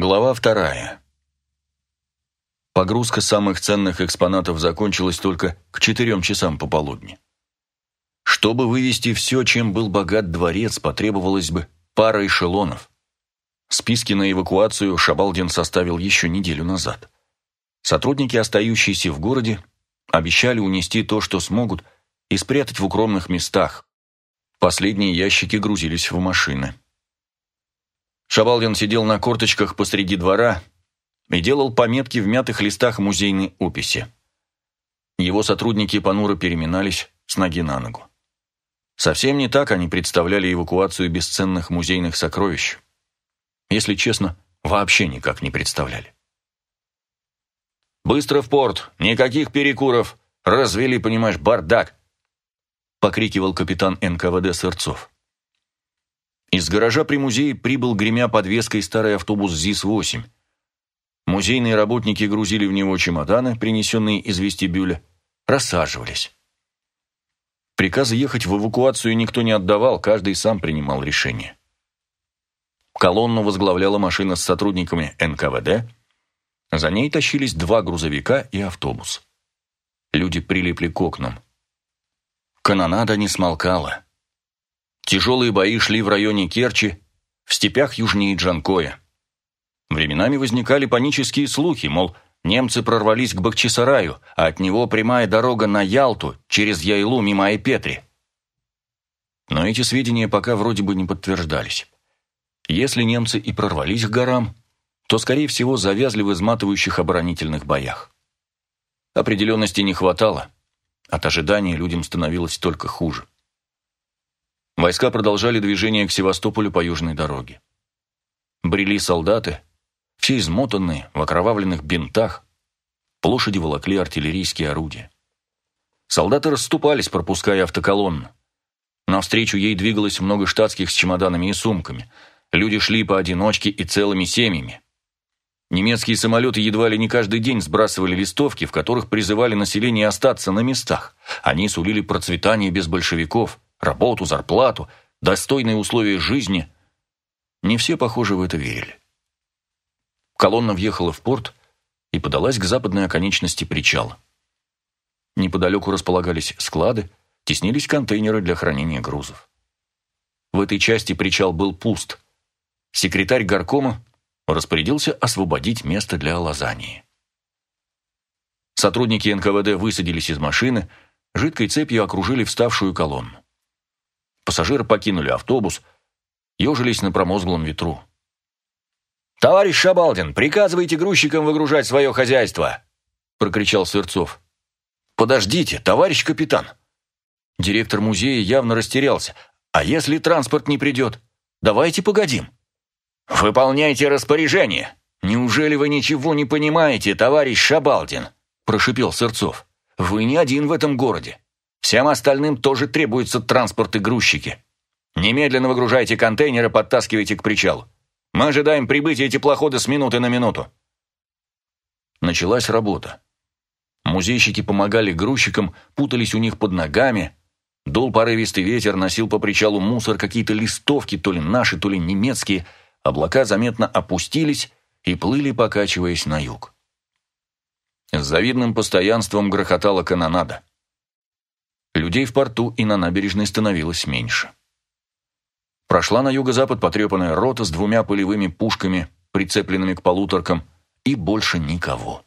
Глава вторая. Погрузка самых ценных экспонатов закончилась только к четырем часам пополудни. Чтобы вывести все, чем был богат дворец, потребовалось бы пара эшелонов. Списки на эвакуацию Шабалдин составил еще неделю назад. Сотрудники, остающиеся в городе, обещали унести то, что смогут, и спрятать в укромных местах. Последние ящики грузились в машины. Шабалдин сидел на корточках посреди двора и делал пометки в мятых листах музейной описи. Его сотрудники понуро переминались с ноги на ногу. Совсем не так они представляли эвакуацию бесценных музейных сокровищ. Если честно, вообще никак не представляли. «Быстро в порт! Никаких перекуров! Развели, понимаешь, бардак!» покрикивал капитан НКВД Сырцов. Из гаража при музее прибыл, гремя подвеской, старый автобус ЗИС-8. Музейные работники грузили в него чемоданы, принесенные из вестибюля, рассаживались. Приказы ехать в эвакуацию никто не отдавал, каждый сам принимал решение. Колонну возглавляла машина с сотрудниками НКВД, за ней тащились два грузовика и автобус. Люди прилипли к окнам. Канонада не смолкала. Тяжелые бои шли в районе Керчи, в степях южнее Джанкоя. Временами возникали панические слухи, мол, немцы прорвались к Бахчисараю, а от него прямая дорога на Ялту через Яйлу мимо Айпетри. Но эти сведения пока вроде бы не подтверждались. Если немцы и прорвались к горам, то, скорее всего, завязли в изматывающих оборонительных боях. Определенности не хватало. От ожидания людям становилось только хуже. Войска продолжали движение к Севастополю по южной дороге. Брели солдаты, все измотанные, в окровавленных бинтах. Площади волокли артиллерийские орудия. Солдаты расступались, пропуская автоколонну. Навстречу ей двигалось много штатских с чемоданами и сумками. Люди шли поодиночке и целыми семьями. Немецкие самолеты едва ли не каждый день сбрасывали листовки, в которых призывали население остаться на местах. Они сулили процветание без большевиков – работу, зарплату, достойные условия жизни. Не все, похоже, в это верили. Колонна въехала в порт и подалась к западной оконечности причала. Неподалеку располагались склады, теснились контейнеры для хранения грузов. В этой части причал был пуст. Секретарь горкома распорядился освободить место для лазании. Сотрудники НКВД высадились из машины, жидкой цепью окружили вставшую колонну. Пассажиры покинули автобус, ежились на промозглом ветру. «Товарищ Шабалдин, приказывайте грузчикам выгружать свое хозяйство!» – прокричал Сырцов. «Подождите, товарищ капитан!» Директор музея явно растерялся. «А если транспорт не придет? Давайте погодим!» «Выполняйте распоряжение! Неужели вы ничего не понимаете, товарищ Шабалдин?» – прошипел Сырцов. «Вы не один в этом городе. Всем остальным тоже требуются транспорт и грузчики. Немедленно выгружайте контейнеры, подтаскивайте к причалу. Мы ожидаем прибытия теплохода с минуты на минуту. Началась работа. Музейщики помогали грузчикам, путались у них под ногами. Дул порывистый ветер, носил по причалу мусор, какие-то листовки, то ли наши, то ли немецкие. Облака заметно опустились и плыли, покачиваясь на юг. С завидным постоянством грохотала канонада. Людей в порту и на набережной становилось меньше. Прошла на юго-запад потрепанная рота с двумя полевыми пушками, прицепленными к полуторкам, и больше никого.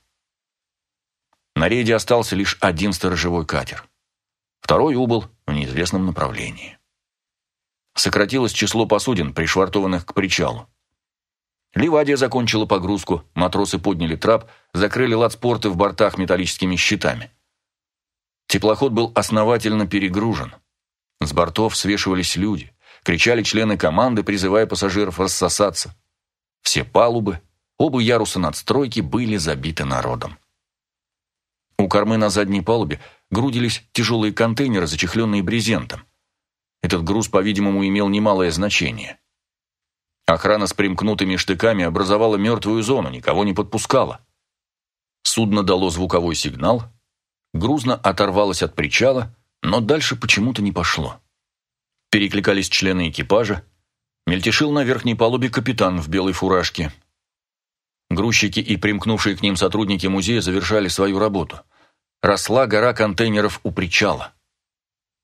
На рейде остался лишь один сторожевой катер. Второй убыл в неизвестном направлении. Сократилось число посудин, пришвартованных к причалу. Ливадия закончила погрузку, матросы подняли трап, закрыли ладспорты в бортах металлическими щитами. Теплоход был основательно перегружен. С бортов свешивались люди, кричали члены команды, призывая пассажиров рассосаться. Все палубы, оба яруса надстройки были забиты народом. У кормы на задней палубе грудились тяжелые контейнеры, зачехленные брезентом. Этот груз, по-видимому, имел немалое значение. Охрана с примкнутыми штыками образовала мертвую зону, никого не подпускала. Судно дало звуковой сигнал, грузно оторвалась от причала, но дальше почему-то не пошло. Перекликались члены экипажа, мельтешил на верхней палубе капитан в белой фуражке. Грузчики и примкнувшие к ним сотрудники музея завершали свою работу. Росла гора контейнеров у причала.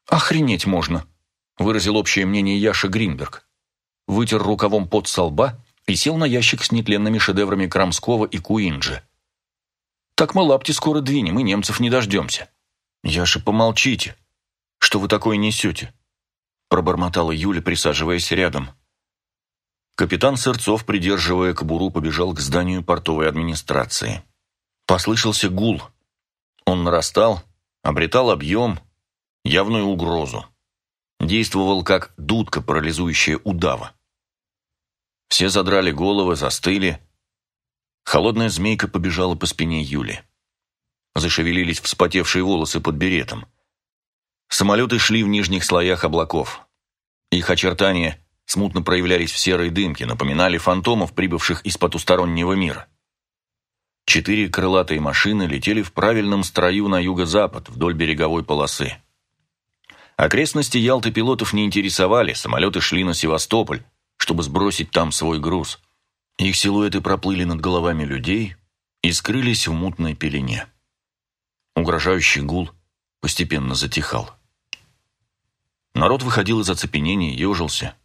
«Охренеть можно!» – выразил общее мнение Яша Гринберг. Вытер рукавом пот со лба и сел на ящик с нетленными шедеврами Крамского и Куинджи. «Так мы лапти скоро двинем, и немцев не дождемся». «Яша, помолчите. Что вы такое несете?» – пробормотала Юля, присаживаясь рядом. Капитан Сырцов, придерживая кобуру, побежал к зданию портовой администрации. Послышался гул. Он нарастал, обретал объем, явную угрозу. Действовал как дудка, парализующая удава. Все задрали головы, застыли. Холодная змейка побежала по спине Юли. Зашевелились вспотевшие волосы под беретом. Самолеты шли в нижних слоях облаков. Их очертания смутно проявлялись в серой дымке, напоминали фантомов, прибывших из потустороннего мира. Четыре крылатые машины летели в правильном строю на юго-запад, вдоль береговой полосы. Окрестности Ялты пилотов не интересовали, самолеты шли на Севастополь, чтобы сбросить там свой груз. Их силуэты проплыли над головами людей и скрылись в мутной пелене. Угрожающий гул постепенно затихал. Народ выходил из оцепенения, ежился.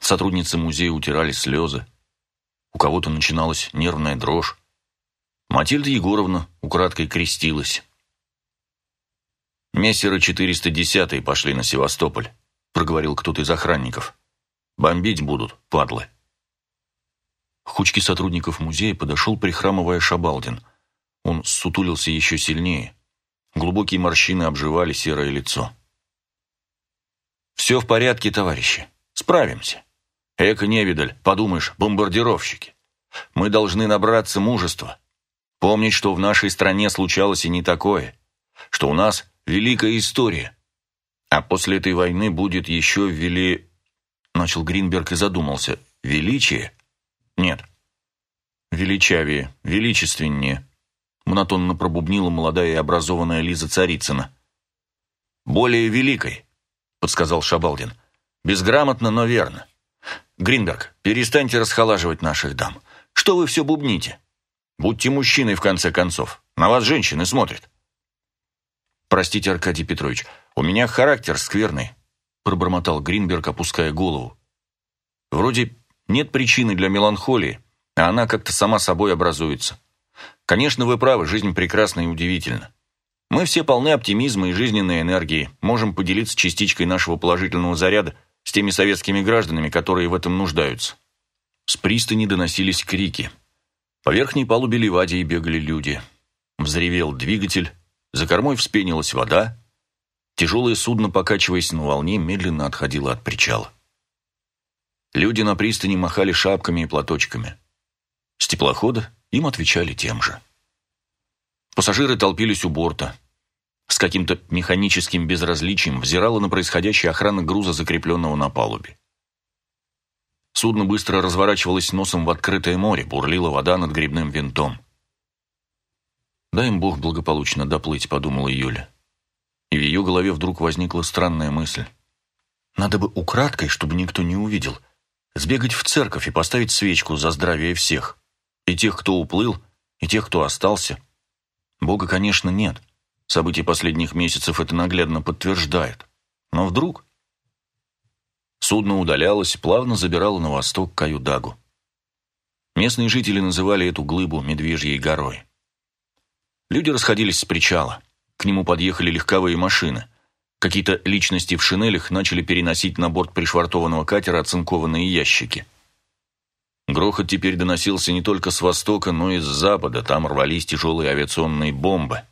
Сотрудницы музея утирали слезы. У кого-то начиналась нервная дрожь. Матильда Егоровна украдкой крестилась. «Мессеры 410 пошли на Севастополь», — проговорил кто-то из охранников. «Бомбить будут, падлы». К кучке сотрудников музея подошел, прихрамывая Шабалдин. Он сутулился еще сильнее. Глубокие морщины обживали серое лицо. «Все в порядке, товарищи. Справимся. Эко невидаль, подумаешь, бомбардировщики. Мы должны набраться мужества. Помнить, что в нашей стране случалось и не такое. Что у нас великая история. А после этой войны будет еще вели... Начал Гринберг и задумался. Величие? Нет. Величавее, величественнее. Монотонно пробубнила молодая и образованная Лиза Царицына. Более великой подсказал Шабалдин. «Безграмотно, но верно. Гринберг, перестаньте расхолаживать наших дам. Что вы все бубните? Будьте мужчиной, в конце концов. На вас женщины смотрят». «Простите, Аркадий Петрович, у меня характер скверный», пробормотал Гринберг, опуская голову. «Вроде нет причины для меланхолии, а она как-то сама собой образуется. Конечно, вы правы, жизнь прекрасна и удивительна. Мы все полны оптимизма и жизненной энергии, можем поделиться частичкой нашего положительного заряда с теми советскими гражданами, которые в этом нуждаются. С пристани доносились крики. По верхней палубе Ливадии бегали люди. Взревел двигатель, за кормой вспенилась вода. Тяжелое судно, покачиваясь на волне, медленно отходило от причала. Люди на пристани махали шапками и платочками. С теплохода им отвечали тем же. Пассажиры толпились у борта. С каким-то механическим безразличием взирала на происходящее охрана груза, закрепленного на палубе. Судно быстро разворачивалось носом в открытое море, бурлила вода над грибным винтом. «Дай им Бог благополучно доплыть», — подумала Юля. И в ее голове вдруг возникла странная мысль. «Надо бы украдкой, чтобы никто не увидел, сбегать в церковь и поставить свечку за здравие всех. И тех, кто уплыл, и тех, кто остался». Бога, конечно, нет. События последних месяцев это наглядно подтверждает. Но вдруг... Судно удалялось, плавно забирало на восток Каюдагу. Местные жители называли эту глыбу Медвежьей горой. Люди расходились с причала. К нему подъехали легковые машины. Какие-то личности в шинелях начали переносить на борт пришвартованного катера оцинкованные ящики. Грохот теперь доносился не только с востока, но и с запада, там рвались тяжелые авиационные бомбы.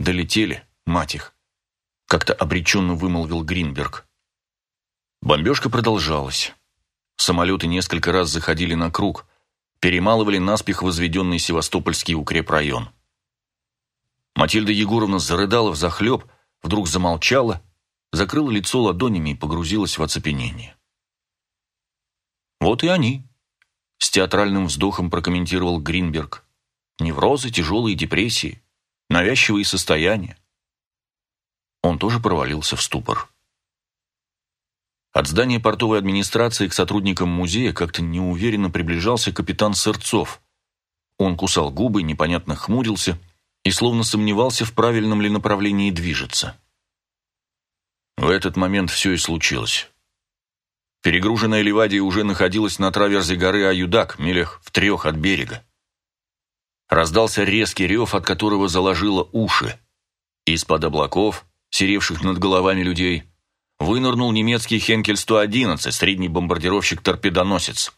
«Долетели, мать их!» — как-то обреченно вымолвил Гринберг. Бомбежка продолжалась. Самолеты несколько раз заходили на круг, перемалывали наспех возведенный Севастопольский укрепрайон. Матильда Егоровна зарыдала в захлеб, вдруг замолчала, закрыла лицо ладонями и погрузилась в оцепенение. Вот и они. С театральным вздохом прокомментировал Гринберг. Неврозы, тяжелые депрессии, навязчивые состояния. Он тоже провалился в ступор. От здания портовой администрации к сотрудникам музея как-то неуверенно приближался капитан Сырцов. Он кусал губы, непонятно хмурился и словно сомневался, в правильном ли направлении движется. В этот момент все и случилось. Перегруженная Ливадия уже находилась на траверзе горы Аюдак, милях в трех от берега. Раздался резкий рев, от которого заложило уши. Из-под облаков, серевших над головами людей, вынырнул немецкий Хенкель-111, средний бомбардировщик-торпедоносец.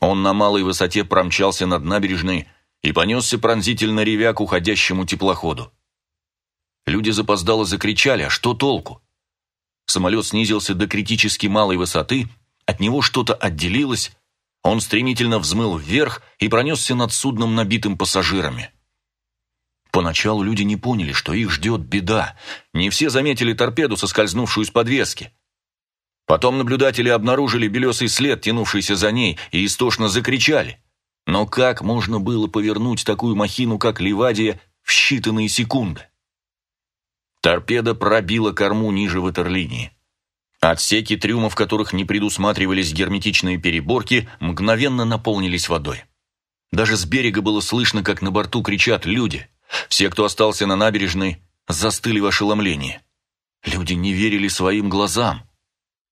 Он на малой высоте промчался над набережной и понесся пронзительно ревя к уходящему теплоходу. Люди запоздало закричали, а что толку? Самолет снизился до критически малой высоты, от него что-то отделилось, он стремительно взмыл вверх и пронесся над судном, набитым пассажирами. Поначалу люди не поняли, что их ждет беда. Не все заметили торпеду, соскользнувшую с подвески. Потом наблюдатели обнаружили белесый след, тянувшийся за ней, и истошно закричали. Но как можно было повернуть такую махину, как Ливадия, в считанные секунды? Торпеда пробила корму ниже ватерлинии. Отсеки трюмов, в которых не предусматривались герметичные переборки, мгновенно наполнились водой. Даже с берега было слышно, как на борту кричат люди – все, кто остался на набережной, застыли в ошеломлении. Люди не верили своим глазам.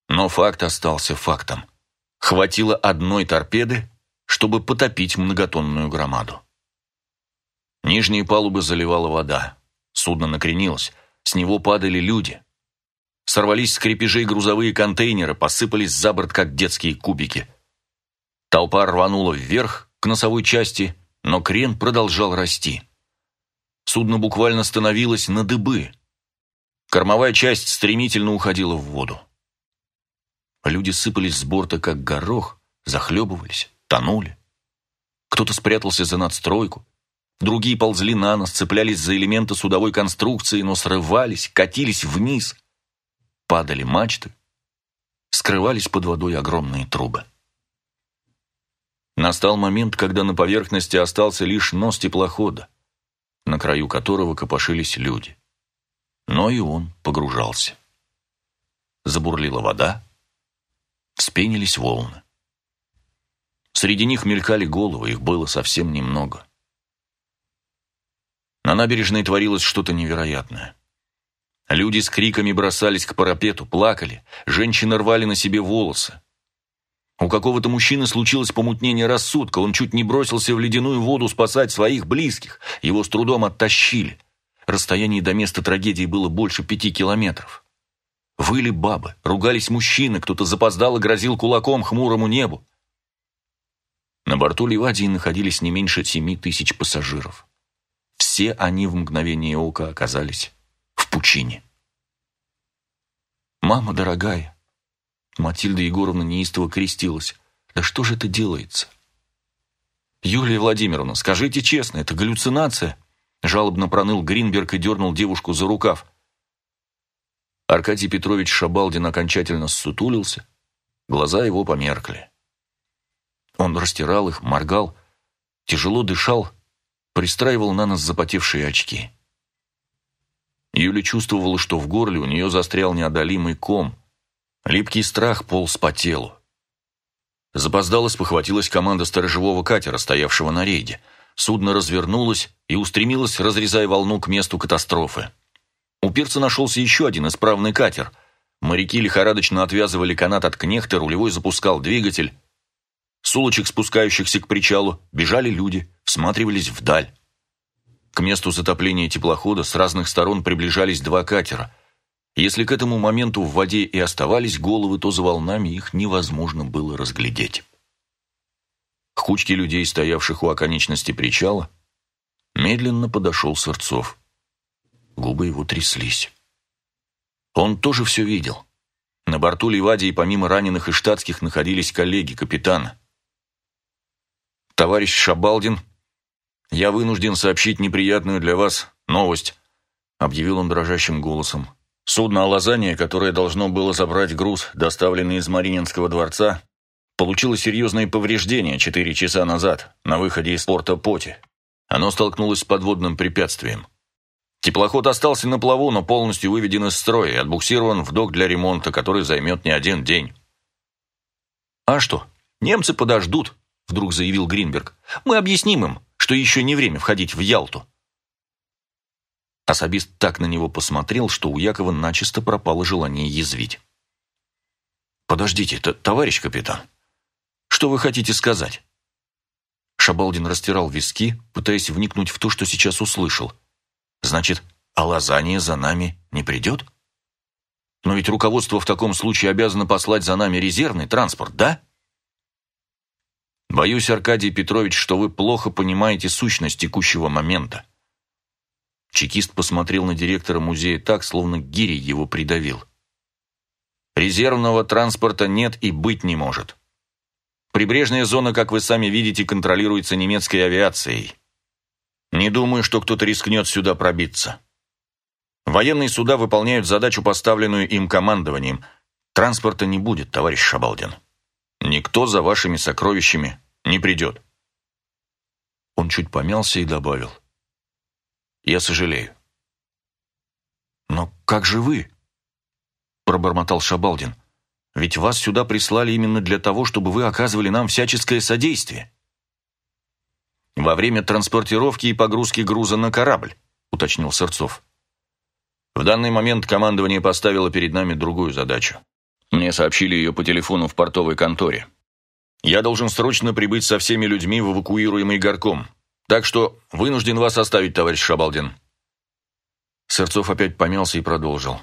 Но факт остался фактом. Хватило одной торпеды, чтобы потопить многотонную громаду. Нижние палубы заливала вода. Судно накренилось, с него падали люди. Сорвались с крепежей грузовые контейнеры, посыпались за борт, как детские кубики. Толпа рванула вверх, к носовой части, но крен продолжал расти. Судно буквально становилось на дыбы. Кормовая часть стремительно уходила в воду. Люди сыпались с борта, как горох, захлебывались, тонули. Кто-то спрятался за надстройку, другие ползли на нос, цеплялись за элементы судовой конструкции, но срывались, катились вниз. Падали мачты, скрывались под водой огромные трубы. Настал момент, когда на поверхности остался лишь нос теплохода на краю которого копошились люди. Но и он погружался. Забурлила вода, вспенились волны. Среди них мелькали головы, их было совсем немного. На набережной творилось что-то невероятное. Люди с криками бросались к парапету, плакали, женщины рвали на себе волосы. У какого-то мужчины случилось помутнение рассудка, он чуть не бросился в ледяную воду спасать своих близких, его с трудом оттащили. Расстояние до места трагедии было больше пяти километров. Выли бабы, ругались мужчины, кто-то запоздал и грозил кулаком хмурому небу. На борту Ливадии находились не меньше семи тысяч пассажиров. Все они в мгновение ока оказались в пучине. «Мама дорогая, Матильда Егоровна неистово крестилась. «Да что же это делается?» «Юлия Владимировна, скажите честно, это галлюцинация?» Жалобно проныл Гринберг и дернул девушку за рукав. Аркадий Петрович Шабалдин окончательно ссутулился, глаза его померкли. Он растирал их, моргал, тяжело дышал, пристраивал на нос запотевшие очки. Юля чувствовала, что в горле у нее застрял неодолимый ком, Липкий страх полз по телу. Запоздалась похватилась команда сторожевого катера, стоявшего на рейде. Судно развернулось и устремилось, разрезая волну к месту катастрофы. У пирса нашелся еще один исправный катер. Моряки лихорадочно отвязывали канат от кнехта, рулевой запускал двигатель. С улочек, спускающихся к причалу, бежали люди, всматривались вдаль. К месту затопления теплохода с разных сторон приближались два катера – если к этому моменту в воде и оставались головы, то за волнами их невозможно было разглядеть. К кучке людей, стоявших у оконечности причала, медленно подошел Сырцов. Губы его тряслись. Он тоже все видел. На борту Ливадии помимо раненых и штатских находились коллеги капитана. «Товарищ Шабалдин, я вынужден сообщить неприятную для вас новость», объявил он дрожащим голосом. Судно «Алазания», которое должно было забрать груз, доставленный из Марининского дворца, получило серьезные повреждения четыре часа назад на выходе из порта Поти. Оно столкнулось с подводным препятствием. Теплоход остался на плаву, но полностью выведен из строя и отбуксирован в док для ремонта, который займет не один день. «А что, немцы подождут», — вдруг заявил Гринберг. «Мы объясним им, что еще не время входить в Ялту». Особист так на него посмотрел, что у Якова начисто пропало желание язвить. «Подождите, товарищ капитан, что вы хотите сказать?» Шабалдин растирал виски, пытаясь вникнуть в то, что сейчас услышал. «Значит, Алазания за нами не придет?» «Но ведь руководство в таком случае обязано послать за нами резервный транспорт, да?» «Боюсь, Аркадий Петрович, что вы плохо понимаете сущность текущего момента». Чекист посмотрел на директора музея так, словно гирей его придавил. «Резервного транспорта нет и быть не может». Прибрежная зона, как вы сами видите, контролируется немецкой авиацией. Не думаю, что кто-то рискнет сюда пробиться. Военные суда выполняют задачу, поставленную им командованием. Транспорта не будет, товарищ Шабалдин. Никто за вашими сокровищами не придет. Он чуть помялся и добавил. Я сожалею. Но как же вы? Пробормотал Шабалдин. Ведь вас сюда прислали именно для того, чтобы вы оказывали нам всяческое содействие. Во время транспортировки и погрузки груза на корабль, уточнил Сырцов. В данный момент командование поставило перед нами другую задачу. Мне сообщили ее по телефону в портовой конторе. Я должен срочно прибыть со всеми людьми в эвакуируемый горком. Так что вынужден вас оставить, товарищ Шабалдин. Сырцов опять помялся и продолжил.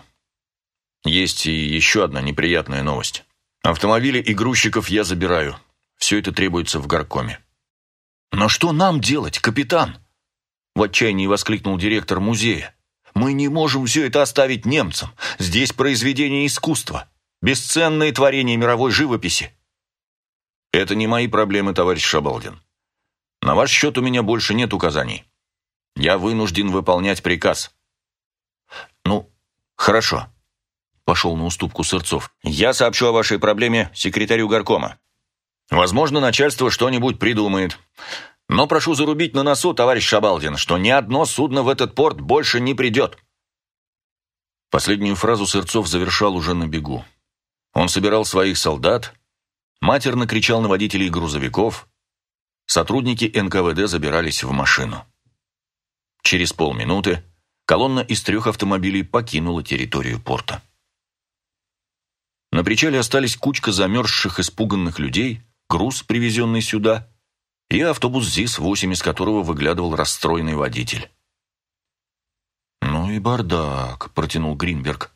Есть и еще одна неприятная новость. Автомобили и грузчиков я забираю. Все это требуется в горкоме. «Но что нам делать, капитан?» В отчаянии воскликнул директор музея. «Мы не можем все это оставить немцам. Здесь произведение искусства. Бесценные творения мировой живописи». «Это не мои проблемы, товарищ Шабалдин. На ваш счет у меня больше нет указаний. Я вынужден выполнять приказ». «Ну, хорошо», пошел на уступку Сырцов. «Я сообщу о вашей проблеме секретарю горкома. Возможно, начальство что-нибудь придумает. Но прошу зарубить на носу, товарищ Шабалдин, что ни одно судно в этот порт больше не придет». Последнюю фразу Сырцов завершал уже на бегу. Он собирал своих солдат, матерно кричал на водителей грузовиков, сотрудники НКВД забирались в машину. Через полминуты колонна из трех автомобилей покинула территорию порта. На причале остались кучка замерзших, испуганных людей, груз, привезенный сюда, и автобус ЗИС-8, из которого выглядывал расстроенный водитель. «Ну и бардак», — протянул Гринберг.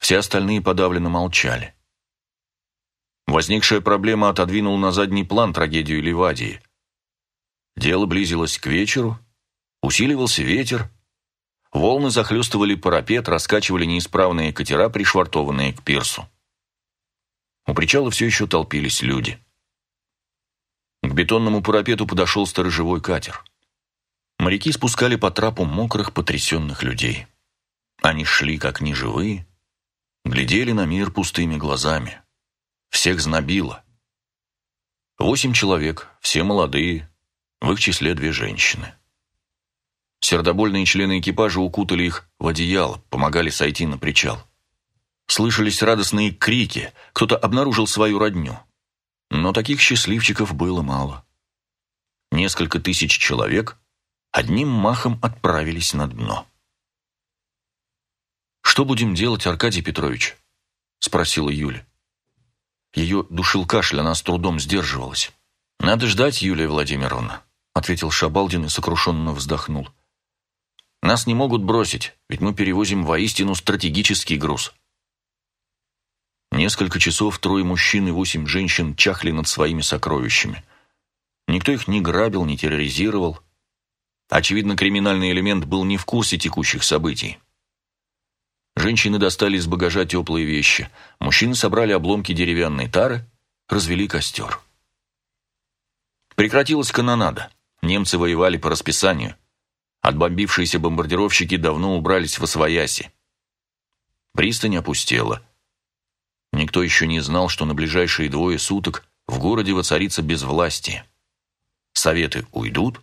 Все остальные подавленно молчали. Возникшая проблема отодвинул на задний план трагедию Ливадии. Дело близилось к вечеру, усиливался ветер, Волны захлестывали парапет, раскачивали неисправные катера, пришвартованные к пирсу. У причала все еще толпились люди. К бетонному парапету подошел сторожевой катер. Моряки спускали по трапу мокрых, потрясенных людей. Они шли, как неживые, глядели на мир пустыми глазами. Всех знобило. Восемь человек, все молодые, в их числе две женщины. Сердобольные члены экипажа укутали их в одеяло, помогали сойти на причал. Слышались радостные крики, кто-то обнаружил свою родню. Но таких счастливчиков было мало. Несколько тысяч человек одним махом отправились на дно. «Что будем делать, Аркадий Петрович?» — спросила Юля. Ее душил кашель, она с трудом сдерживалась. «Надо ждать, Юлия Владимировна», — ответил Шабалдин и сокрушенно вздохнул. Нас не могут бросить, ведь мы перевозим воистину стратегический груз. Несколько часов трое мужчин и восемь женщин чахли над своими сокровищами. Никто их не грабил, не терроризировал. Очевидно, криминальный элемент был не в курсе текущих событий. Женщины достали из багажа теплые вещи. Мужчины собрали обломки деревянной тары, развели костер. Прекратилась канонада. Немцы воевали по расписанию. Отбомбившиеся бомбардировщики давно убрались в Освояси. Пристань опустела. Никто еще не знал, что на ближайшие двое суток в городе воцарится безвластие. Советы уйдут,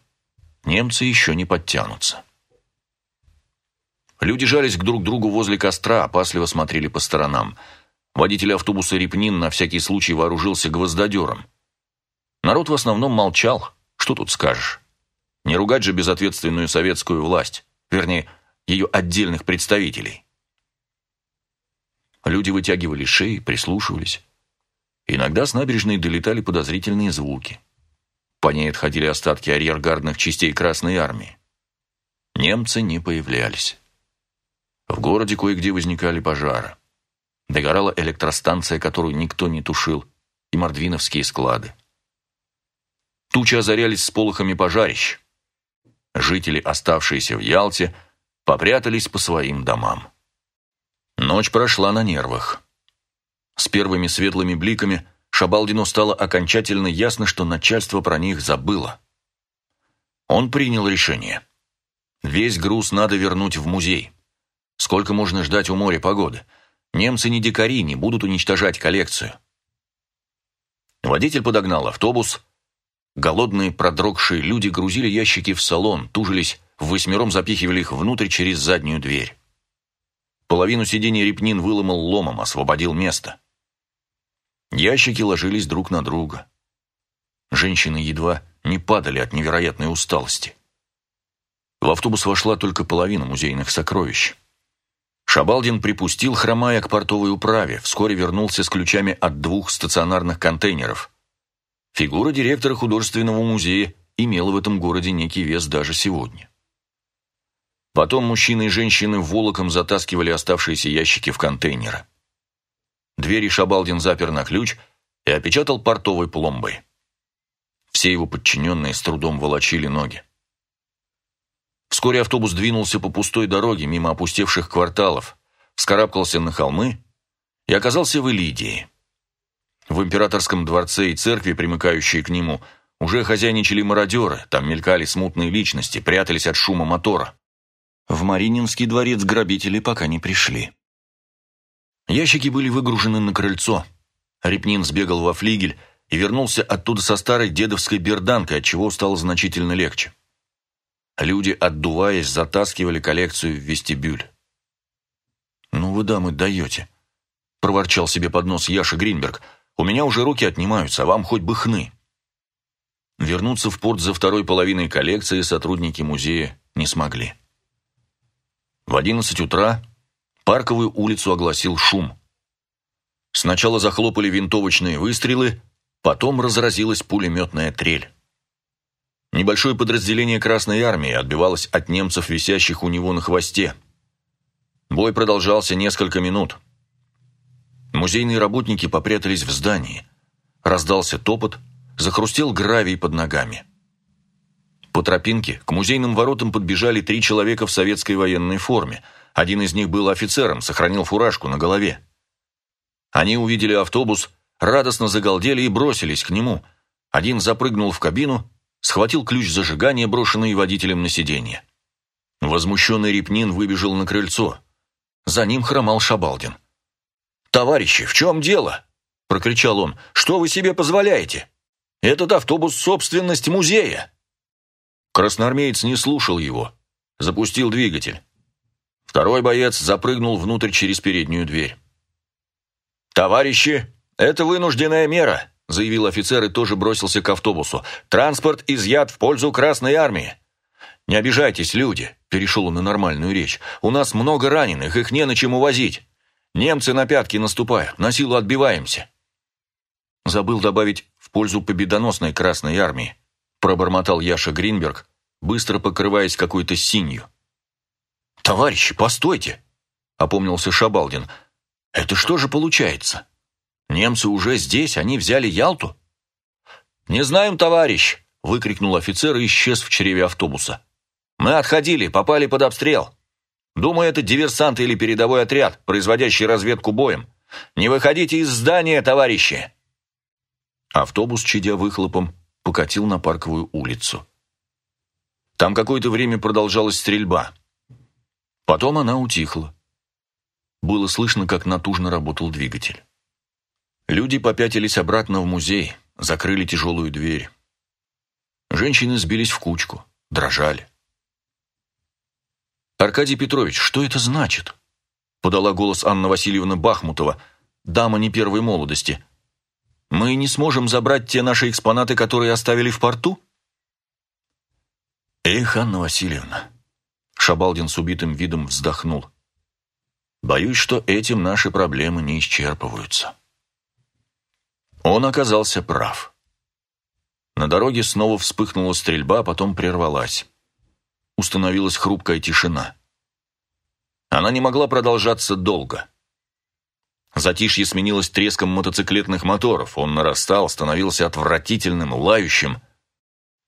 немцы еще не подтянутся. Люди жались друг другу возле костра, опасливо смотрели по сторонам. Водитель автобуса Репнин на всякий случай вооружился гвоздодером. Народ в основном молчал. Что тут скажешь? Не ругать же безответственную советскую власть. Вернее, ее отдельных представителей. Люди вытягивали шеи, прислушивались. Иногда с набережной долетали подозрительные звуки. По ней отходили остатки арьергардных частей Красной Армии. Немцы не появлялись. В городе кое-где возникали пожары. Догорала электростанция, которую никто не тушил, и мордвиновские склады. Тучи озарялись с полохами пожарищ. Жители, оставшиеся в Ялте, попрятались по своим домам. Ночь прошла на нервах. С первыми светлыми бликами Шабалдину стало окончательно ясно, что начальство про них забыло. Он принял решение. Весь груз надо вернуть в музей. Сколько можно ждать у моря погоды? Немцы не дикари, не будут уничтожать коллекцию. Водитель подогнал автобус. Голодные, продрогшие люди грузили ящики в салон, тужились, восьмером запихивали их внутрь через заднюю дверь. Половину сидений Репнин выломал ломом, освободил место. Ящики ложились друг на друга. Женщины едва не падали от невероятной усталости. В автобус вошла только половина музейных сокровищ. Шабалдин припустил, хромая к портовой управе, вскоре вернулся с ключами от двух стационарных контейнеров. Фигура директора художественного музея имела в этом городе некий вес даже сегодня. Потом мужчины и женщины волоком затаскивали оставшиеся ящики в контейнеры. Двери Шабалдин запер на ключ и опечатал портовой пломбой. Все его подчиненные с трудом волочили ноги. Вскоре автобус двинулся по пустой дороге мимо опустевших кварталов, вскарабкался на холмы и оказался в Элидии. В императорском дворце и церкви, примыкающие к нему, уже хозяйничали мародеры, там мелькали смутные личности, прятались от шума мотора. В Марининский дворец грабители пока не пришли. Ящики были выгружены на крыльцо. Репнин сбегал во флигель и вернулся оттуда со старой дедовской берданкой, отчего стало значительно легче. Люди, отдуваясь, затаскивали коллекцию в вестибюль. «Ну вы, дамы, даете», — проворчал себе под нос Яша Гринберг. «У меня уже руки отнимаются, а вам хоть бы хны». Вернуться в порт за второй половиной коллекции сотрудники музея не смогли. В одиннадцать утра Парковую улицу огласил шум. Сначала захлопали винтовочные выстрелы, потом разразилась пулеметная трель. Небольшое подразделение Красной Армии отбивалось от немцев, висящих у него на хвосте. Бой продолжался несколько минут. Музейные работники попрятались в здании. Раздался топот, захрустел гравий под ногами. По тропинке к музейным воротам подбежали три человека в советской военной форме – один из них был офицером, сохранил фуражку на голове. Они увидели автобус, радостно загалдели и бросились к нему. Один запрыгнул в кабину, схватил ключ зажигания, брошенный водителем на сиденье. Возмущенный Репнин выбежал на крыльцо. За ним хромал Шабалдин. «Товарищи, в чем дело?» – прокричал он. «Что вы себе позволяете? Этот автобус – собственность музея!» Красноармеец не слушал его. Запустил двигатель. Второй боец запрыгнул внутрь через переднюю дверь. «Товарищи, это вынужденная мера», заявил офицер и тоже бросился к автобусу. «Транспорт изъят в пользу Красной Армии». «Не обижайтесь, люди», – перешел он на нормальную речь. «У нас много раненых, их не на чем увозить. Немцы на пятки наступают, на силу отбиваемся». Забыл добавить «в пользу победоносной Красной Армии», – пробормотал Яша Гринберг, быстро покрываясь какой-то синью. «Товарищи, постойте!» — опомнился Шабалдин. «Это что же получается? Немцы уже здесь, они взяли Ялту?» «Не знаем, товарищ!» — выкрикнул офицер и исчез в чреве автобуса. «Мы отходили, попали под обстрел. Думаю, это диверсанты или передовой отряд, производящий разведку боем. Не выходите из здания, товарищи!» Автобус, чадя выхлопом, покатил на парковую улицу. Там какое-то время продолжалась стрельба. Потом она утихла. Было слышно, как натужно работал двигатель. Люди попятились обратно в музей, закрыли тяжелую дверь. Женщины сбились в кучку, дрожали. «Аркадий Петрович, что это значит?» подала голос Анна Васильевна Бахмутова, дама не первой молодости. «Мы не сможем забрать те наши экспонаты, которые оставили в порту?» «Эх, Анна Васильевна!» Шабалдин с убитым видом вздохнул. «Боюсь, что этим наши проблемы не исчерпываются». Он оказался прав. На дороге снова вспыхнула стрельба, а потом прервалась. Установилась хрупкая тишина. Она не могла продолжаться долго. Затишье сменилось треском мотоциклетных моторов. Он нарастал, становился отвратительным, лающим.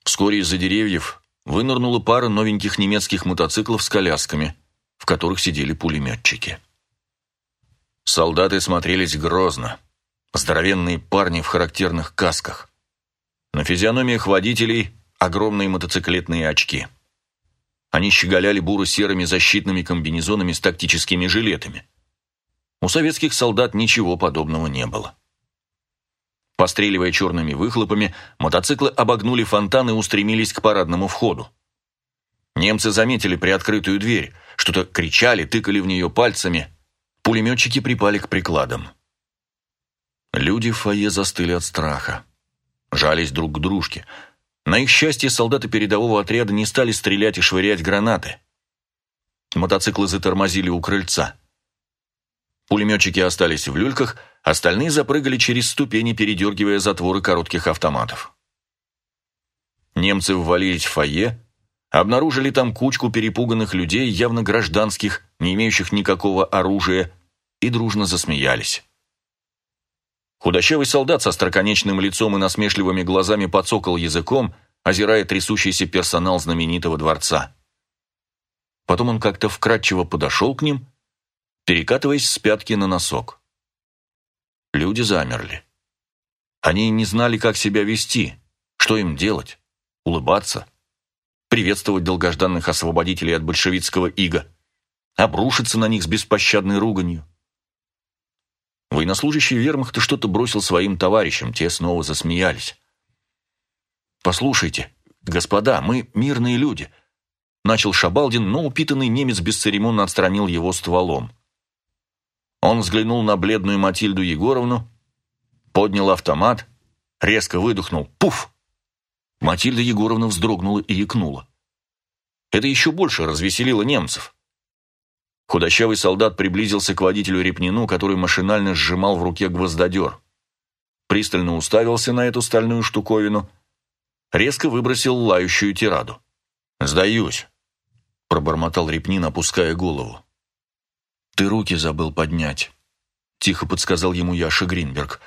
Вскоре из-за деревьев вынырнула пара новеньких немецких мотоциклов с колясками, в которых сидели пулеметчики. Солдаты смотрелись грозно. Здоровенные парни в характерных касках. На физиономиях водителей огромные мотоциклетные очки – они щеголяли буро-серыми защитными комбинезонами с тактическими жилетами. У советских солдат ничего подобного не было. Постреливая черными выхлопами, мотоциклы обогнули фонтан и устремились к парадному входу. Немцы заметили приоткрытую дверь, что-то кричали, тыкали в нее пальцами. Пулеметчики припали к прикладам. Люди в фойе застыли от страха. Жались друг к дружке – на их счастье, солдаты передового отряда не стали стрелять и швырять гранаты. Мотоциклы затормозили у крыльца. Пулеметчики остались в люльках, остальные запрыгали через ступени, передергивая затворы коротких автоматов. Немцы ввалились в фойе, обнаружили там кучку перепуганных людей, явно гражданских, не имеющих никакого оружия, и дружно засмеялись. Худощавый солдат со строконечным лицом и насмешливыми глазами подсокал языком, озирая трясущийся персонал знаменитого дворца. Потом он как-то вкратчиво подошел к ним, перекатываясь с пятки на носок. Люди замерли. Они не знали, как себя вести, что им делать, улыбаться, приветствовать долгожданных освободителей от большевистского ига, обрушиться на них с беспощадной руганью. Военнослужащий вермахта что-то бросил своим товарищам, те снова засмеялись. «Послушайте, господа, мы мирные люди», — начал Шабалдин, но упитанный немец бесцеремонно отстранил его стволом. Он взглянул на бледную Матильду Егоровну, поднял автомат, резко выдохнул «Пуф!». Матильда Егоровна вздрогнула и икнула. Это еще больше развеселило немцев. Худощавый солдат приблизился к водителю Репнину, который машинально сжимал в руке гвоздодер. Пристально уставился на эту стальную штуковину, резко выбросил лающую тираду. «Сдаюсь», — пробормотал Репнин, опуская голову. «Ты руки забыл поднять», — тихо подсказал ему Яша Гринберг.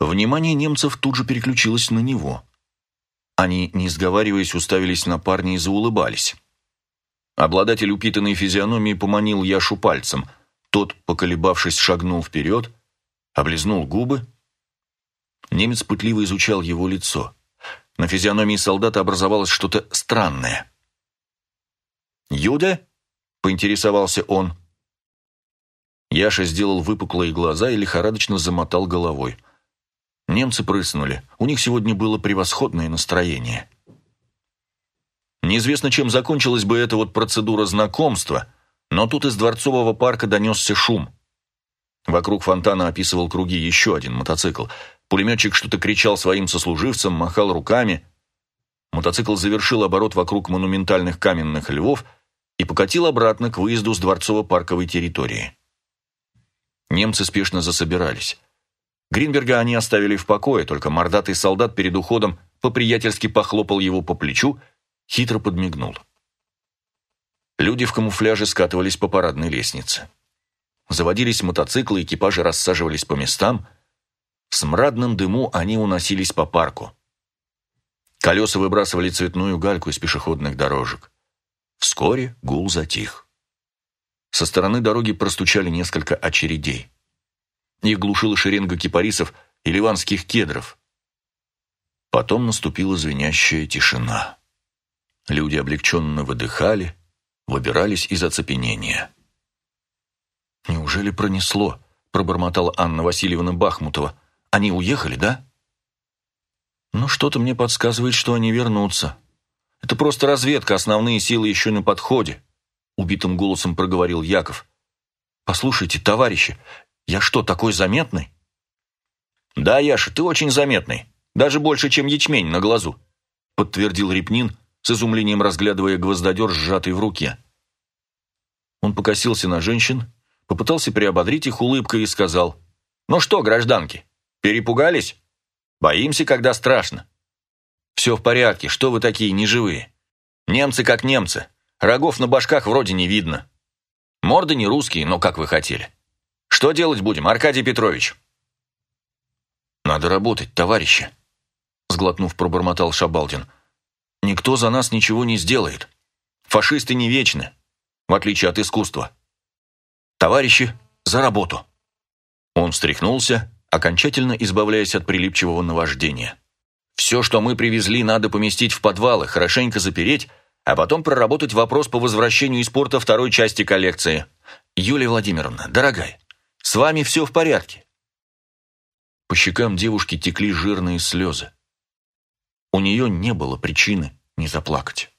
Внимание немцев тут же переключилось на него. Они, не сговариваясь, уставились на парня и заулыбались. Обладатель упитанной физиономии поманил Яшу пальцем. Тот, поколебавшись, шагнул вперед, облизнул губы. Немец пытливо изучал его лицо. На физиономии солдата образовалось что-то странное. «Юда?» — поинтересовался он. Яша сделал выпуклые глаза и лихорадочно замотал головой. Немцы прыснули. У них сегодня было превосходное настроение. Неизвестно, чем закончилась бы эта вот процедура знакомства, но тут из Дворцового парка донесся шум. Вокруг фонтана описывал круги еще один мотоцикл. Пулеметчик что-то кричал своим сослуживцам, махал руками. Мотоцикл завершил оборот вокруг монументальных каменных львов и покатил обратно к выезду с Дворцово-парковой территории. Немцы спешно засобирались. Гринберга они оставили в покое, только мордатый солдат перед уходом по-приятельски похлопал его по плечу хитро подмигнул. Люди в камуфляже скатывались по парадной лестнице. Заводились мотоциклы, экипажи рассаживались по местам. В смрадном дыму они уносились по парку. Колеса выбрасывали цветную гальку из пешеходных дорожек. Вскоре гул затих. Со стороны дороги простучали несколько очередей. Их глушила шеренга кипарисов и ливанских кедров. Потом наступила звенящая тишина. Люди облегченно выдыхали, выбирались из оцепенения. «Неужели пронесло?» – пробормотала Анна Васильевна Бахмутова. «Они уехали, да?» «Ну, что-то мне подсказывает, что они вернутся. Это просто разведка, основные силы еще на подходе. — убитым голосом проговорил Яков. «Послушайте, товарищи, я что, такой заметный?» «Да, Яша, ты очень заметный. Даже больше, чем ячмень на глазу», — подтвердил Репнин, с изумлением разглядывая гвоздодер, сжатый в руке. Он покосился на женщин, попытался приободрить их улыбкой и сказал, «Ну что, гражданки, перепугались? Боимся, когда страшно». «Все в порядке, что вы такие неживые? Немцы как немцы, рогов на башках вроде не видно. Морды не русские, но как вы хотели. Что делать будем, Аркадий Петрович?» «Надо работать, товарищи», — сглотнув, пробормотал Шабалдин. «Никто за нас ничего не сделает. Фашисты не вечны, в отличие от искусства. Товарищи, за работу!» Он встряхнулся, окончательно избавляясь от прилипчивого наваждения. «Все, что мы привезли, надо поместить в подвалы, хорошенько запереть, а потом проработать вопрос по возвращению из порта второй части коллекции. Юлия Владимировна, дорогая, с вами все в порядке?» По щекам девушки текли жирные слезы. У нее не было причины не заплакать.